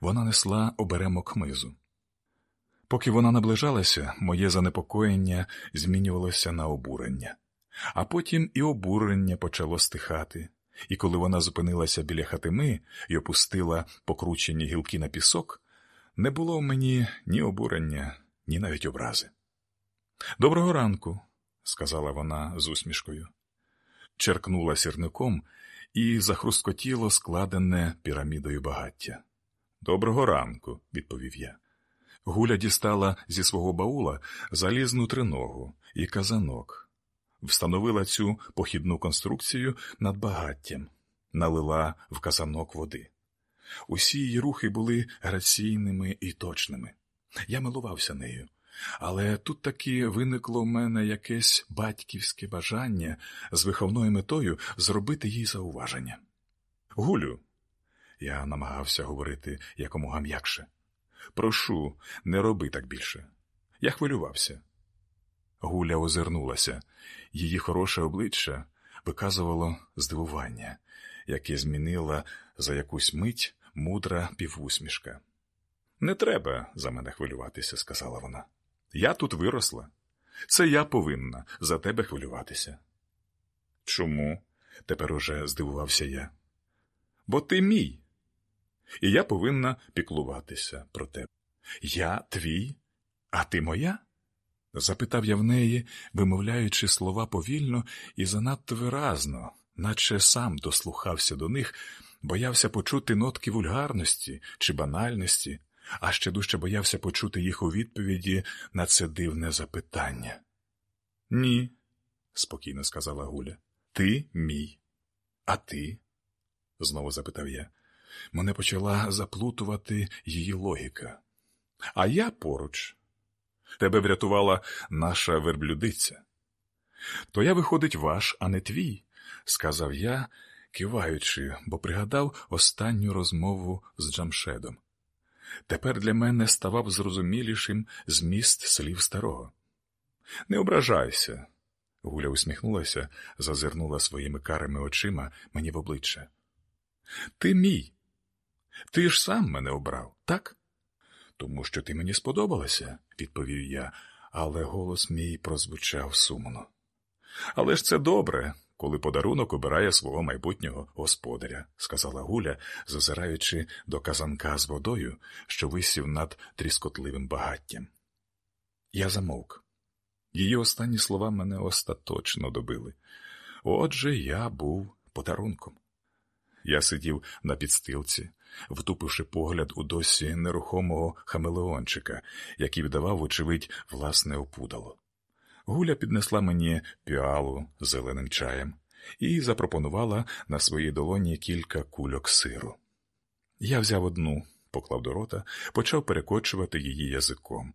Вона несла оберемок мизу. Поки вона наближалася, моє занепокоєння змінювалося на обурення, а потім і обурення почало стихати, і коли вона зупинилася біля хатими і опустила покручені гілки на пісок, не було в мені ні обурення, ні навіть образи. Доброго ранку, сказала вона з усмішкою. Черкнула сірником і захрускотіло складене пірамідою багаття. Доброго ранку, відповів я. Гуля дістала зі свого баула залізну триногу і казанок, встановила цю похідну конструкцію над багаттям, налила в казанок води. Усі її рухи були граційними і точними. Я милувався нею, але тут таки виникло в мене якесь батьківське бажання з виховною метою зробити їй зауваження. Гулю, я намагався говорити якомога м'якше. Прошу, не роби так більше. Я хвилювався. Гуля озирнулася, її хороше обличчя виказувало здивування, яке змінила за якусь мить мудра півусмішка. Не треба за мене хвилюватися, сказала вона. Я тут виросла. Це я повинна за тебе хвилюватися. Чому? тепер уже здивувався я. Бо ти мій, і я повинна піклуватися про тебе. Я твій, а ти моя? запитав я в неї, вимовляючи слова повільно і занадто виразно, наче сам дослухався до них, боявся почути нотки вульгарності чи банальності, а ще дужче боявся почути їх у відповіді на це дивне запитання. Ні, спокійно сказала Гуля. Ти мій. А ти? знову запитав я. Мене почала заплутувати її логіка. А я поруч. Тебе врятувала наша верблюдиця. То я, виходить, ваш, а не твій, сказав я, киваючи, бо пригадав останню розмову з Джамшедом. Тепер для мене ставав зрозумілішим зміст слів старого. Не ображайся. Гуля усміхнулася, зазирнула своїми карими очима мені в обличчя. Ти мій. Ти ж сам мене обрав, так? Тому що ти мені сподобалася, відповів я, але голос мій прозвучав сумно. Але ж це добре, коли подарунок обирає свого майбутнього господаря, сказала Гуля, зазираючи до казанка з водою, що висів над тріскотливим багаттям. Я замовк. Її останні слова мене остаточно добили. Отже, я був подарунком. Я сидів на підстилці, втупивши погляд у досі нерухомого хамелеончика, який віддавав, вочевидь, власне опудало. Гуля піднесла мені піалу зеленим чаєм і запропонувала на своїй долоні кілька кульок сиру. Я взяв одну, поклав до рота, почав перекочувати її язиком,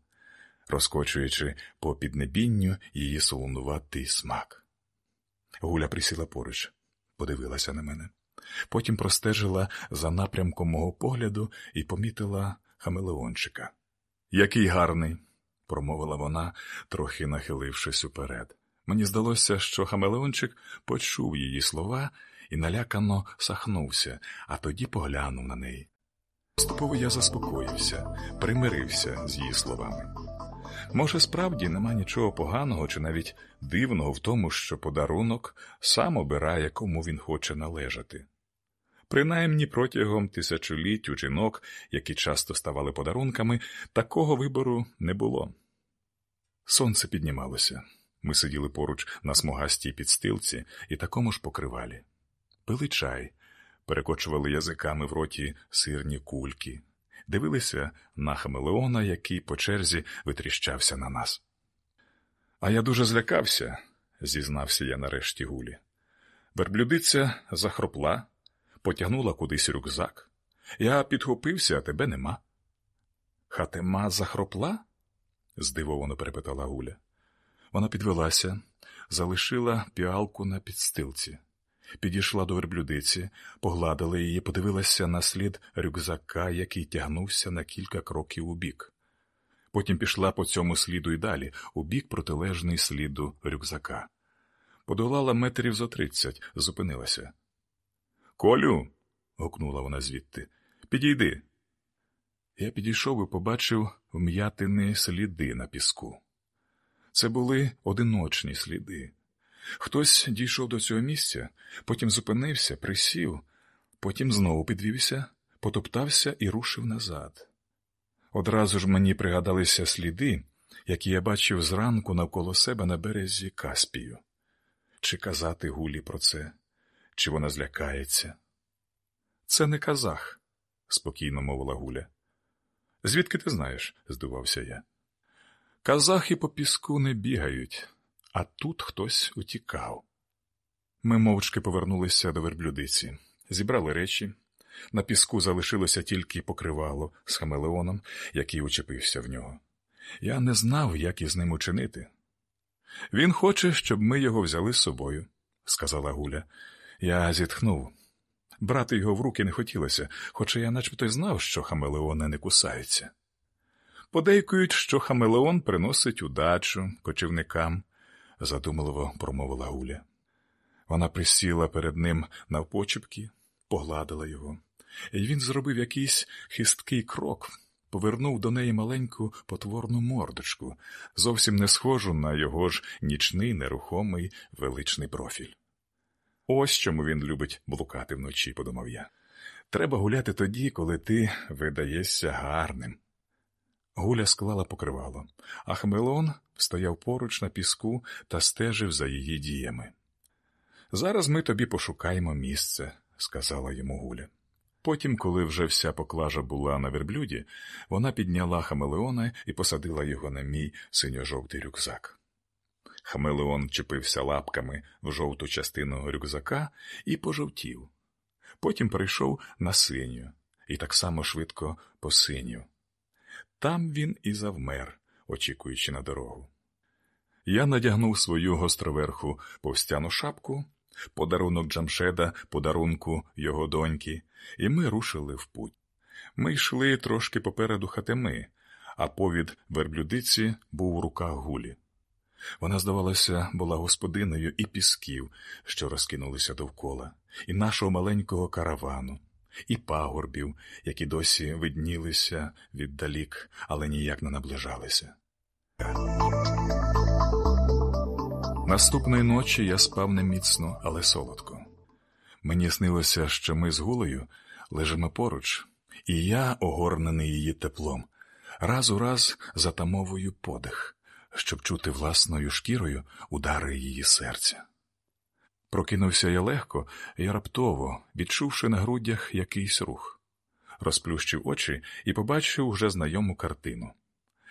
розкочуючи по піднебінню її солонуватий смак. Гуля присіла поруч, подивилася на мене. Потім простежила за напрямком мого погляду і помітила хамелеончика. Який гарний, промовила вона, трохи нахилившись уперед. Мені здалося, що хамелеончик почув її слова і налякано сахнувся, а тоді поглянув на неї. Поступово я заспокоївся, примирився з її словами. Може, справді нема нічого поганого чи навіть дивного в тому, що подарунок сам обирає, кому він хоче належати. Принаймні протягом тисячоліть у жінок, які часто ставали подарунками, такого вибору не було. Сонце піднімалося. Ми сиділи поруч на смугастій підстилці і такому ж покривалі. Пили чай, перекочували язиками в роті сирні кульки, дивилися на хамелеона, який по черзі витріщався на нас. А я дуже злякався, зізнався я нарешті гулі. Верблюдиця захропла, потягнула кудись рюкзак. Я підхопився, а тебе нема. Хатема захропла? здивовано перепитала Гуля. Вона підвелася, залишила піалку на підстилці, підійшла до верблюдиці, погладила її, подивилася на слід рюкзака, який тягнувся на кілька кроків у бік. Потім пішла по цьому сліду й далі, у бік протилежний сліду рюкзака. Подолала метрів зо тридцять, зупинилася. Колю. гукнула вона звідти. Підійди. Я підійшов і побачив вм'ятини сліди на піску. Це були одиночні сліди. Хтось дійшов до цього місця, потім зупинився, присів, потім знову підвівся, потоптався і рушив назад. Одразу ж мені пригадалися сліди, які я бачив зранку навколо себе на березі Каспію. Чи казати Гулі про це, чи вона злякається? Це не казах, спокійно мовила Гуля. Звідки ти знаєш? здивався я. Казахи по піску не бігають, а тут хтось утікав. Ми мовчки повернулися до верблюдиці, зібрали речі. На піску залишилося тільки покривало з хамелеоном, який учепився в нього. Я не знав, як із ним учинити. Він хоче, щоб ми його взяли з собою, сказала Гуля. Я зітхнув. Брати його в руки не хотілося, хоча я начебто й знав, що хамелеони не кусаються. Подейкують, що хамелеон приносить удачу кочівникам, задумливо промовила Гуля. Вона присіла перед ним навпочепки, погладила його, і він зробив якийсь хисткий крок, повернув до неї маленьку потворну мордочку, зовсім не схожу на його ж нічний, нерухомий величний профіль. Ось чому він любить блукати вночі, подумав я. Треба гуляти тоді, коли ти видаєшся гарним. Гуля склала покривало, а Хамелон стояв поруч на піску та стежив за її діями. Зараз ми тобі пошукаємо місце, сказала йому Гуля. Потім, коли вже вся поклажа була на верблюді, вона підняла Хамелеона і посадила його на мій синьо-жовтий рюкзак. Хамелеон чепився лапками в жовту частину рюкзака і пожовтів. Потім перейшов на синю і так само швидко по синю. Там він і завмер, очікуючи на дорогу. Я надягнув свою гостроверху повстяну шапку, подарунок Джамшеда, подарунку його доньки, і ми рушили в путь. Ми йшли трошки попереду хатеми, а повід верблюдиці був у руках гулі. Вона, здавалося, була господиною і пісків, що розкинулися довкола, і нашого маленького каравану, і пагорбів, які досі виднілися віддалік, але ніяк не наближалися. Наступної ночі я спав не міцно, але солодко. Мені снилося, що ми з гулею лежимо поруч, і я, огорнений її теплом, раз у раз затамовую подих, щоб чути власною шкірою удари її серця. Прокинувся я легко і раптово, відчувши на грудях якийсь рух, розплющив очі і побачив уже знайому картину.